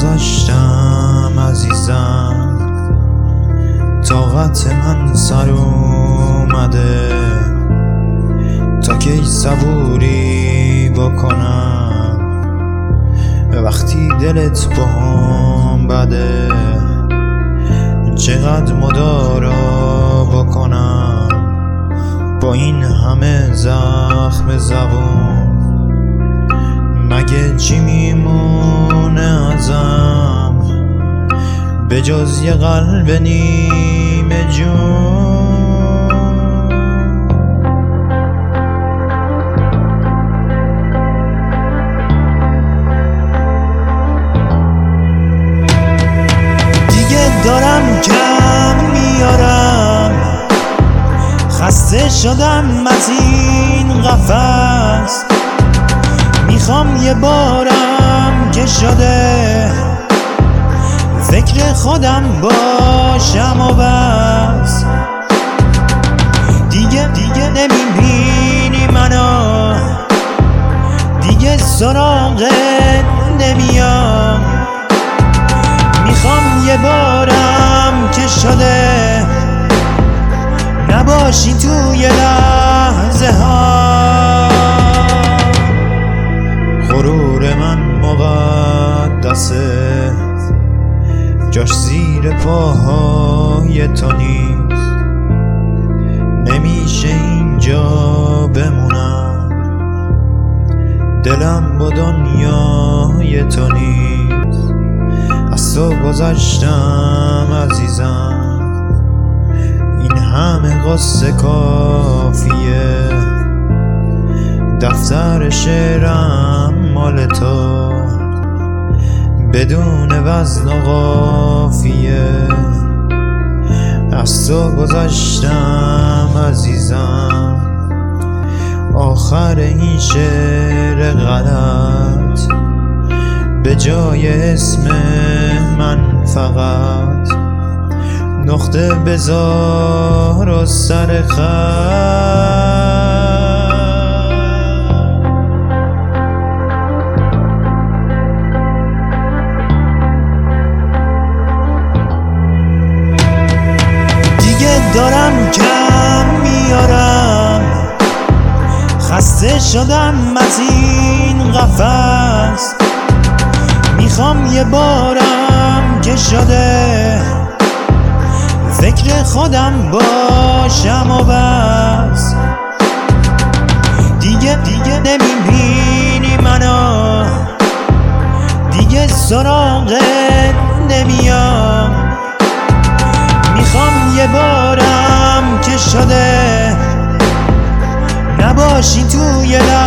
گذاشتم عزیزم. طاقت من سر اومده. تا کی صبوری بکنم؟ وقتی دلت با هم بده. چقدر مدارا بکنم؟ با این همه زخم زبون. مگه چی میمون؟ میمونه ازم به جز یه قلب نیمه جون. دیگه دارم کم میارم خسته شدم از این قفص می‌خوام یه بارم که شده. فکر خودم باشم و بس. دیگه دیگه نمی‌بینی منو. دیگه سراغت نمیام. می‌خوام یه بارم که شده. نباشی توی لحظه جاش زیر پاهای تو نیست. نمیشه اینجا بمونم. دلم با دنیای تو نیست. از تو گذشتم عزیزم. این همه قصه کافیه. دفتر شعرم بدون وزن و قافیه. از تو گذشتم عزیزم. آخر این شعر غلط. به جای اسم من فقط. نقطه بزار و سر خط. شدم از این قفص می‌خوام یه بارم که شده. فکر خودم باشم و بس. دیگه دیگه نمی‌بینی منو. دیگه سراغت نمیام. می‌خوام یه بارم شده